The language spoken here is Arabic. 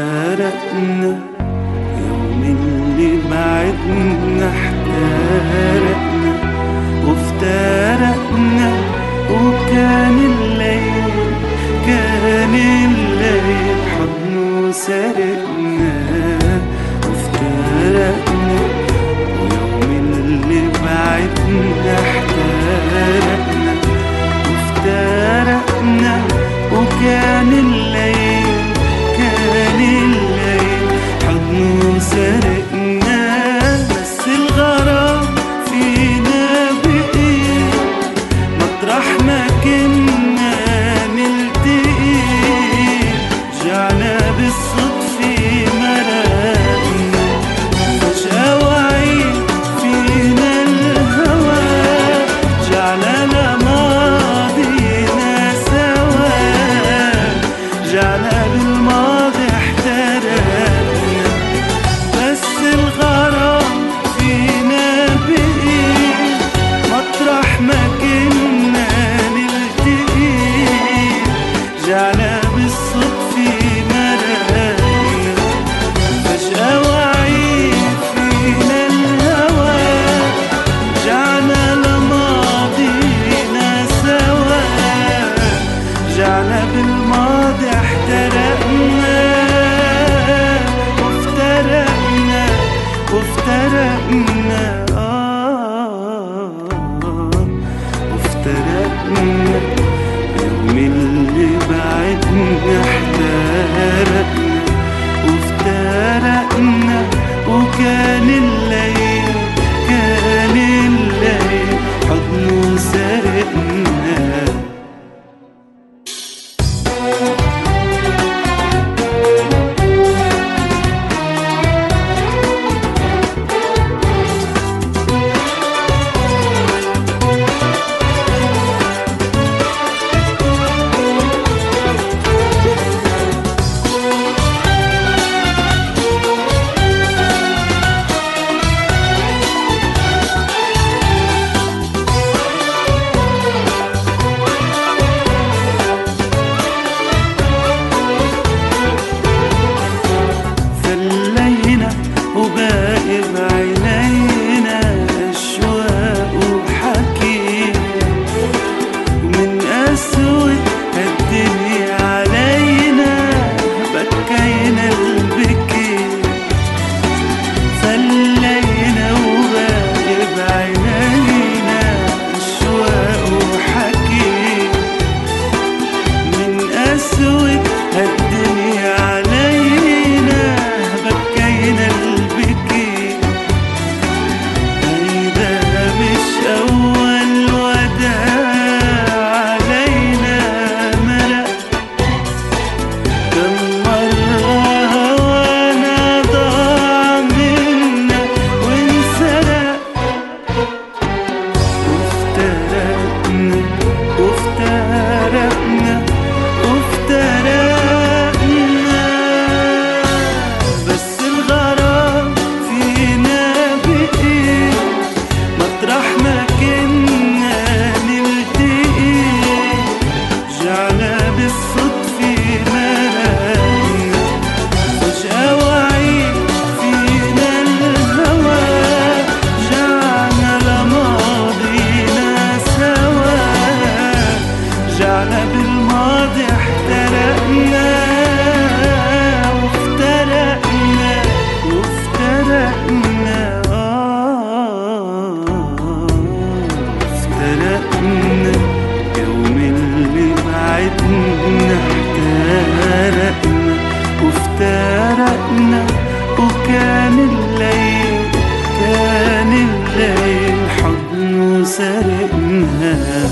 افترقنا يوم اللي بعدنا احترقنا وافترقنا وكان الليل كان الليل حضنه سرقنا. مطرح ما كنا نلتقي رجعنا بالصدفة مرقنا فجأة وعي فينا الهوى. جعلنا ماضينا سوا. جعلنا بالماضي احترقنا افترقنا. آه افترقنا. اليوم اللي بعدنا. he